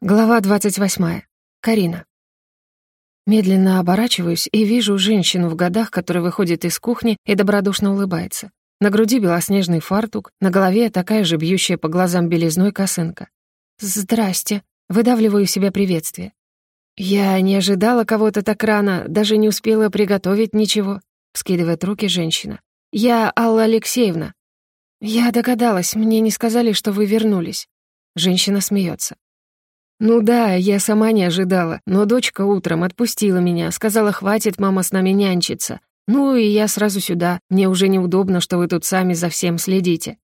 Глава 28. Карина. Медленно оборачиваюсь и вижу женщину в годах, которая выходит из кухни и добродушно улыбается. На груди белоснежный фартук, на голове такая же бьющая по глазам белизной косынка. «Здрасте», — выдавливаю себе приветствие. «Я не ожидала кого-то так рано, даже не успела приготовить ничего», — скидывает руки женщина. «Я Алла Алексеевна». «Я догадалась, мне не сказали, что вы вернулись». Женщина смеется. «Ну да, я сама не ожидала, но дочка утром отпустила меня, сказала, хватит, мама, с нами нянчиться. Ну и я сразу сюда, мне уже неудобно, что вы тут сами за всем следите».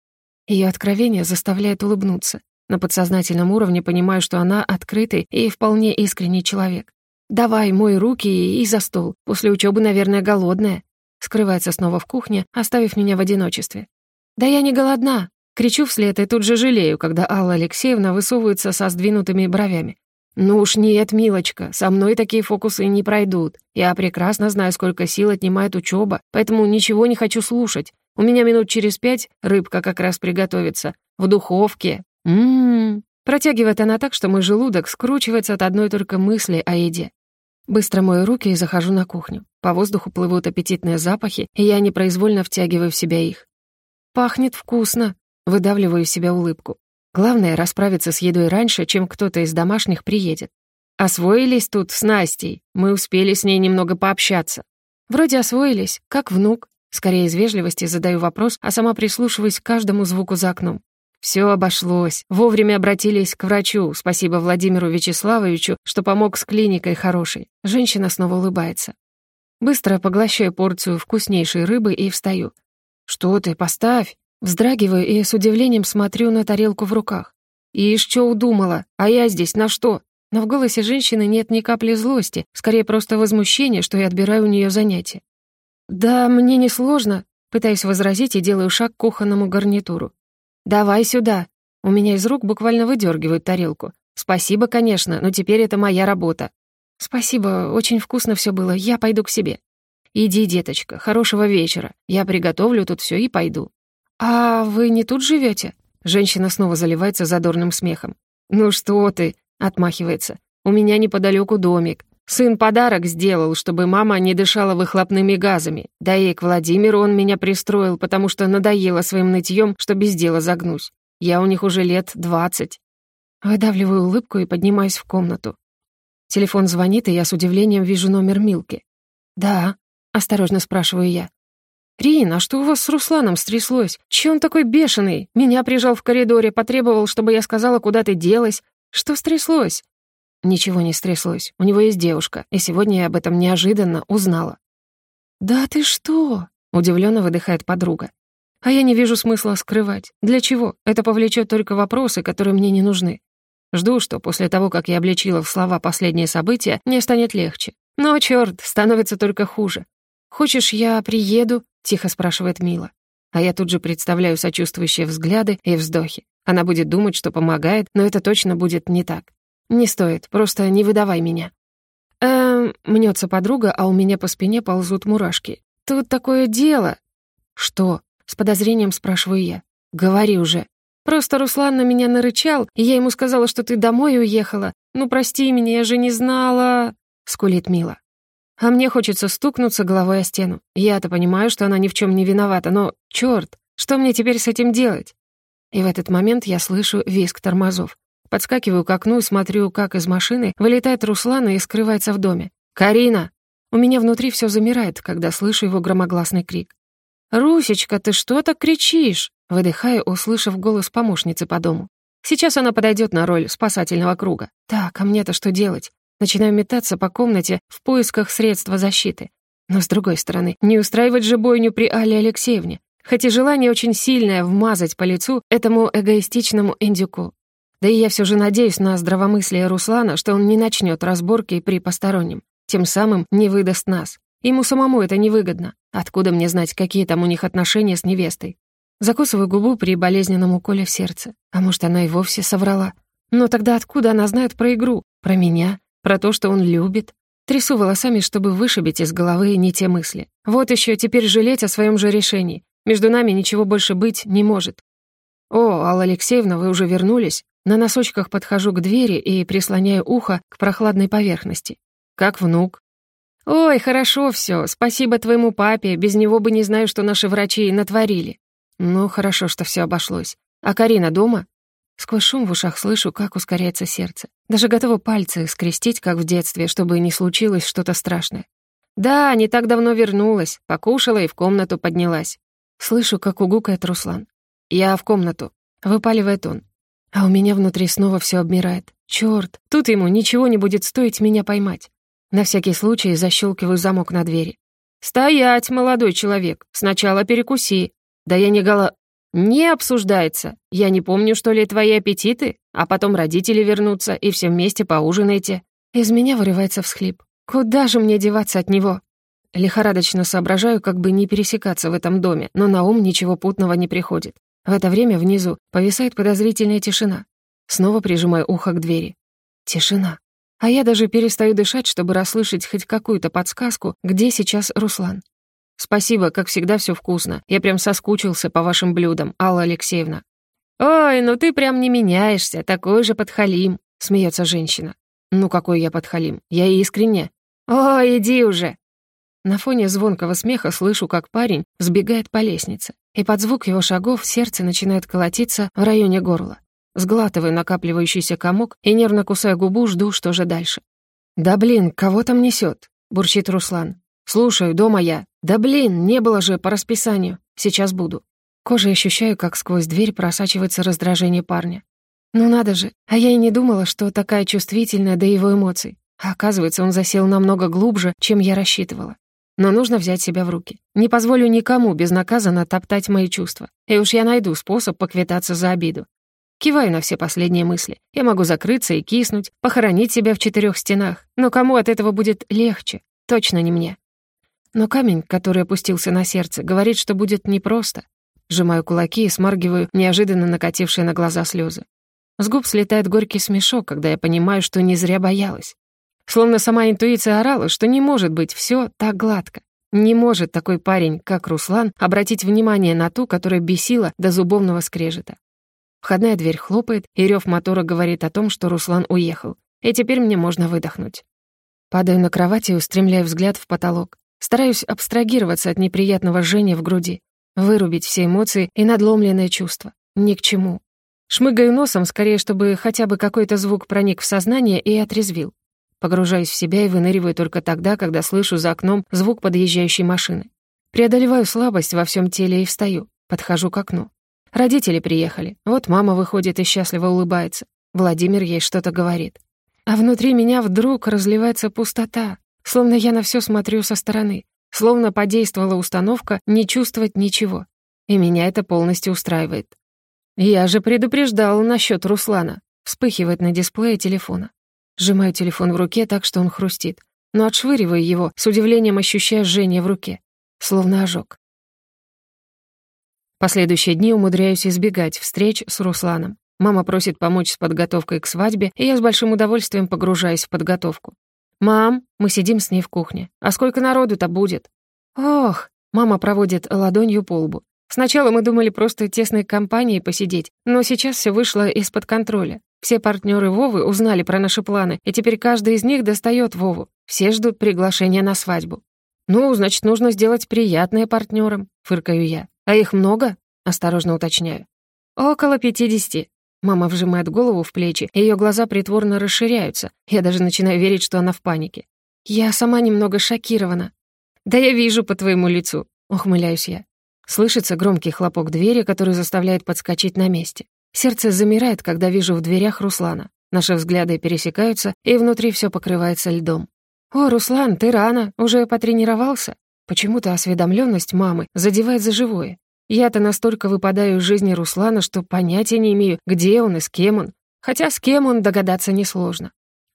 Ее откровение заставляет улыбнуться. На подсознательном уровне понимаю, что она открытый и вполне искренний человек. «Давай, мой руки и за стол. После учебы, наверное, голодная». Скрывается снова в кухне, оставив меня в одиночестве. «Да я не голодна. Кричу вслед и тут же жалею, когда Алла Алексеевна высовывается со сдвинутыми бровями. «Ну уж нет, милочка, со мной такие фокусы не пройдут. Я прекрасно знаю, сколько сил отнимает учеба, поэтому ничего не хочу слушать. У меня минут через пять рыбка как раз приготовится. В духовке. Ммм. Протягивает она так, что мой желудок скручивается от одной только мысли о еде. Быстро мою руки и захожу на кухню. По воздуху плывут аппетитные запахи, и я непроизвольно втягиваю в себя их. «Пахнет вкусно», Выдавливаю из себя улыбку. Главное — расправиться с едой раньше, чем кто-то из домашних приедет. Освоились тут с Настей. Мы успели с ней немного пообщаться. Вроде освоились, как внук. Скорее из вежливости задаю вопрос, а сама прислушиваюсь к каждому звуку за окном. Все обошлось. Вовремя обратились к врачу. Спасибо Владимиру Вячеславовичу, что помог с клиникой хорошей. Женщина снова улыбается. Быстро поглощаю порцию вкуснейшей рыбы и встаю. «Что ты, поставь!» Вздрагиваю и с удивлением смотрю на тарелку в руках. «Ишь, что удумала? А я здесь на что?» Но в голосе женщины нет ни капли злости, скорее просто возмущение, что я отбираю у нее занятие. «Да, мне не сложно», пытаюсь возразить и делаю шаг к кухонному гарнитуру. «Давай сюда». У меня из рук буквально выдергивают тарелку. «Спасибо, конечно, но теперь это моя работа». «Спасибо, очень вкусно все было, я пойду к себе». «Иди, деточка, хорошего вечера. Я приготовлю тут все и пойду». «А вы не тут живете? Женщина снова заливается задорным смехом. «Ну что ты?» — отмахивается. «У меня неподалеку домик. Сын подарок сделал, чтобы мама не дышала выхлопными газами. Да и к Владимиру он меня пристроил, потому что надоело своим нытьем, что без дела загнусь. Я у них уже лет двадцать». Выдавливаю улыбку и поднимаюсь в комнату. Телефон звонит, и я с удивлением вижу номер Милки. «Да», — осторожно спрашиваю я. «Рин, а что у вас с Русланом стряслось? Че он такой бешеный? Меня прижал в коридоре, потребовал, чтобы я сказала, куда ты делась. Что стряслось?» «Ничего не стряслось. У него есть девушка, и сегодня я об этом неожиданно узнала». «Да ты что?» — удивленно выдыхает подруга. «А я не вижу смысла скрывать. Для чего? Это повлечет только вопросы, которые мне не нужны. Жду, что после того, как я обличила в слова последние события, мне станет легче. Но, черт, становится только хуже. Хочешь, я приеду?» — тихо спрашивает Мила. А я тут же представляю сочувствующие взгляды и вздохи. Она будет думать, что помогает, но это точно будет не так. Не стоит, просто не выдавай меня. Эм, мнется подруга, а у меня по спине ползут мурашки. Тут такое дело. Что? С подозрением спрашиваю я. Говори уже. Просто Руслан на меня нарычал, и я ему сказала, что ты домой уехала. Ну, прости меня, я же не знала, скулит Мила. А мне хочется стукнуться головой о стену. Я-то понимаю, что она ни в чем не виновата, но, черт, что мне теперь с этим делать? И в этот момент я слышу визг тормозов. Подскакиваю к окну и смотрю, как из машины вылетает Руслан и скрывается в доме. «Карина!» У меня внутри все замирает, когда слышу его громогласный крик. «Русечка, ты что так кричишь?» Выдыхаю, услышав голос помощницы по дому. Сейчас она подойдет на роль спасательного круга. Так, а мне-то что делать? Начинаю метаться по комнате в поисках средства защиты. Но, с другой стороны, не устраивать же бойню при Алле Алексеевне. Хотя желание очень сильное вмазать по лицу этому эгоистичному индюку. Да и я все же надеюсь на здравомыслие Руслана, что он не начнет разборки при постороннем. Тем самым не выдаст нас. Ему самому это невыгодно. Откуда мне знать, какие там у них отношения с невестой? Закусываю губу при болезненном уколе в сердце. А может, она и вовсе соврала? Но тогда откуда она знает про игру? Про меня? Про то, что он любит? Трясу волосами, чтобы вышибить из головы не те мысли. Вот еще теперь жалеть о своем же решении. Между нами ничего больше быть не может. «О, Алла Алексеевна, вы уже вернулись?» На носочках подхожу к двери и прислоняю ухо к прохладной поверхности. Как внук. «Ой, хорошо все, спасибо твоему папе, без него бы не знаю, что наши врачи натворили». «Ну, хорошо, что все обошлось. А Карина дома?» Сквозь шум в ушах слышу, как ускоряется сердце. Даже готова пальцы скрестить, как в детстве, чтобы не случилось что-то страшное. «Да, не так давно вернулась, покушала и в комнату поднялась». Слышу, как угукает Руслан. «Я в комнату», — выпаливает он. А у меня внутри снова все обмирает. Чёрт, тут ему ничего не будет стоить меня поймать. На всякий случай защелкиваю замок на двери. «Стоять, молодой человек! Сначала перекуси!» «Да я не гала...» «Не обсуждается. Я не помню, что ли, твои аппетиты, а потом родители вернутся, и все вместе поужинаете». Из меня вырывается всхлип. «Куда же мне деваться от него?» Лихорадочно соображаю, как бы не пересекаться в этом доме, но на ум ничего путного не приходит. В это время внизу повисает подозрительная тишина. Снова прижимаю ухо к двери. Тишина. А я даже перестаю дышать, чтобы расслышать хоть какую-то подсказку, где сейчас Руслан. «Спасибо, как всегда, все вкусно. Я прям соскучился по вашим блюдам, Алла Алексеевна». «Ой, ну ты прям не меняешься, такой же подхалим», — смеется женщина. «Ну какой я подхалим? Я искренне». «Ой, иди уже!» На фоне звонкого смеха слышу, как парень сбегает по лестнице, и под звук его шагов сердце начинает колотиться в районе горла. Сглатываю накапливающийся комок и, нервно кусая губу, жду, что же дальше. «Да блин, кого там несет? бурчит Руслан. «Слушаю, дома я. Да блин, не было же по расписанию. Сейчас буду». Кожей ощущаю, как сквозь дверь просачивается раздражение парня. Ну надо же, а я и не думала, что такая чувствительная до его эмоций. А оказывается, он засел намного глубже, чем я рассчитывала. Но нужно взять себя в руки. Не позволю никому безнаказанно топтать мои чувства. И уж я найду способ поквитаться за обиду. Киваю на все последние мысли. Я могу закрыться и киснуть, похоронить себя в четырех стенах. Но кому от этого будет легче? Точно не мне. Но камень, который опустился на сердце, говорит, что будет непросто. Сжимаю кулаки и смаргиваю неожиданно накатившие на глаза слезы. С губ слетает горький смешок, когда я понимаю, что не зря боялась. Словно сама интуиция орала, что не может быть все так гладко. Не может такой парень, как Руслан, обратить внимание на ту, которая бесила до зубовного скрежета. Входная дверь хлопает, и рев мотора говорит о том, что Руслан уехал. И теперь мне можно выдохнуть. Падаю на кровать и устремляю взгляд в потолок. Стараюсь абстрагироваться от неприятного жжения в груди, вырубить все эмоции и надломленные чувства. Ни к чему. Шмыгаю носом, скорее, чтобы хотя бы какой-то звук проник в сознание и отрезвил. Погружаюсь в себя и выныриваю только тогда, когда слышу за окном звук подъезжающей машины. Преодолеваю слабость во всем теле и встаю. Подхожу к окну. Родители приехали. Вот мама выходит и счастливо улыбается. Владимир ей что-то говорит. А внутри меня вдруг разливается пустота, словно я на все смотрю со стороны, словно подействовала установка не чувствовать ничего. И меня это полностью устраивает. Я же предупреждал насчет Руслана. Вспыхивает на дисплее телефона. Сжимаю телефон в руке так, что он хрустит, но отшвыриваю его, с удивлением ощущая жжение в руке, словно ожог. Последующие дни умудряюсь избегать встреч с Русланом. Мама просит помочь с подготовкой к свадьбе, и я с большим удовольствием погружаюсь в подготовку. «Мам, мы сидим с ней в кухне. А сколько народу-то будет?» «Ох!» — мама проводит ладонью по лбу. «Сначала мы думали просто тесной компанией посидеть, но сейчас все вышло из-под контроля. Все партнеры Вовы узнали про наши планы, и теперь каждый из них достает Вову. Все ждут приглашения на свадьбу. «Ну, значит, нужно сделать приятное партнерам», — фыркаю я. «А их много?» — осторожно уточняю. «Около пятидесяти». Мама вжимает голову в плечи, её глаза притворно расширяются. Я даже начинаю верить, что она в панике. Я сама немного шокирована. «Да я вижу по твоему лицу», — ухмыляюсь я. Слышится громкий хлопок двери, который заставляет подскочить на месте. Сердце замирает, когда вижу в дверях Руслана. Наши взгляды пересекаются, и внутри всё покрывается льдом. «О, Руслан, ты рано, уже потренировался?» Почему-то осведомленность мамы задевает за живое. Я-то настолько выпадаю из жизни Руслана, что понятия не имею, где он и с кем он. Хотя с кем он догадаться несложно.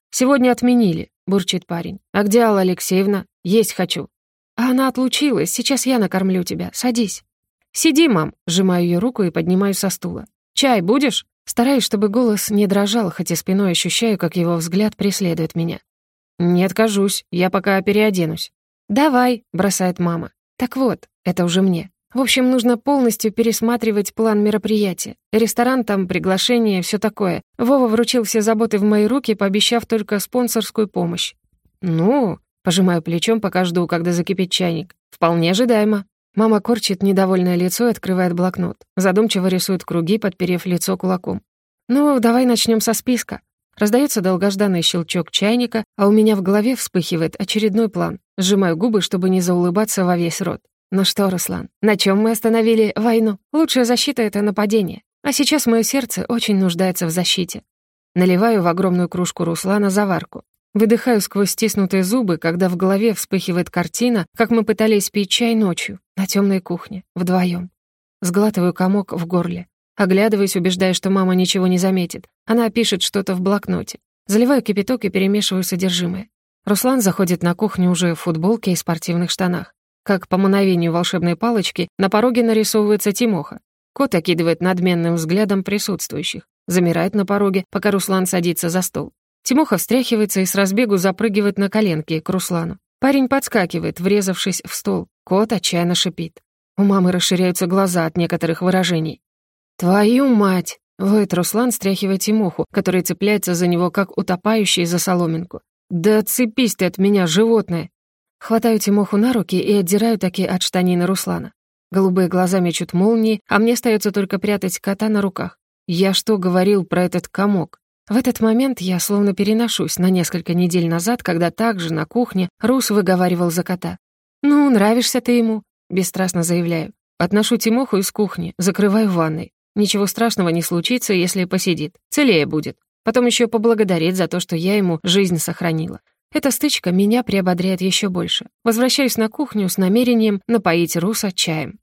«Сегодня отменили», — бурчит парень. «А где Алла Алексеевна? Есть хочу». «А она отлучилась, сейчас я накормлю тебя, садись». «Сиди, мам», — сжимаю ее руку и поднимаю со стула. «Чай будешь?» Стараюсь, чтобы голос не дрожал, хотя спиной ощущаю, как его взгляд преследует меня. «Не откажусь, я пока переоденусь». «Давай», — бросает мама. «Так вот, это уже мне. В общем, нужно полностью пересматривать план мероприятия. Ресторан там, приглашение, все такое. Вова вручил все заботы в мои руки, пообещав только спонсорскую помощь. «Ну...» — пожимаю плечом, пока жду, когда закипит чайник. «Вполне ожидаемо». Мама корчит недовольное лицо и открывает блокнот. Задумчиво рисует круги, подперев лицо кулаком. «Ну, давай начнем со списка». Раздается долгожданный щелчок чайника, а у меня в голове вспыхивает очередной план. Сжимаю губы, чтобы не заулыбаться во весь рот. Ну что, Руслан, на чем мы остановили войну? Лучшая защита — это нападение. А сейчас мое сердце очень нуждается в защите. Наливаю в огромную кружку Руслана заварку. Выдыхаю сквозь стиснутые зубы, когда в голове вспыхивает картина, как мы пытались пить чай ночью на темной кухне, вдвоем. Сглатываю комок в горле. Оглядываюсь, убеждая, что мама ничего не заметит. Она пишет что-то в блокноте. Заливаю кипяток и перемешиваю содержимое. Руслан заходит на кухню уже в футболке и спортивных штанах. Как по мановению волшебной палочки, на пороге нарисовывается Тимоха. Кот окидывает надменным взглядом присутствующих. Замирает на пороге, пока Руслан садится за стол. Тимоха встряхивается и с разбегу запрыгивает на коленки к Руслану. Парень подскакивает, врезавшись в стол. Кот отчаянно шипит. У мамы расширяются глаза от некоторых выражений. «Твою мать!» — воет Руслан, стряхивая Тимоху, который цепляется за него, как утопающий за соломинку. «Да цепись ты от меня, животное!» Хватаю Тимоху на руки и отдираю таки от штанины Руслана. Голубые глаза мечут молнии, а мне остается только прятать кота на руках. Я что говорил про этот комок? В этот момент я словно переношусь на несколько недель назад, когда также на кухне Рус выговаривал за кота. «Ну, нравишься ты ему», — бесстрастно заявляю. Отношу Тимоху из кухни, закрываю ванной. Ничего страшного не случится, если посидит. Целее будет. Потом еще поблагодарит за то, что я ему жизнь сохранила. Эта стычка меня приободряет еще больше. Возвращаюсь на кухню с намерением напоить Руса чаем.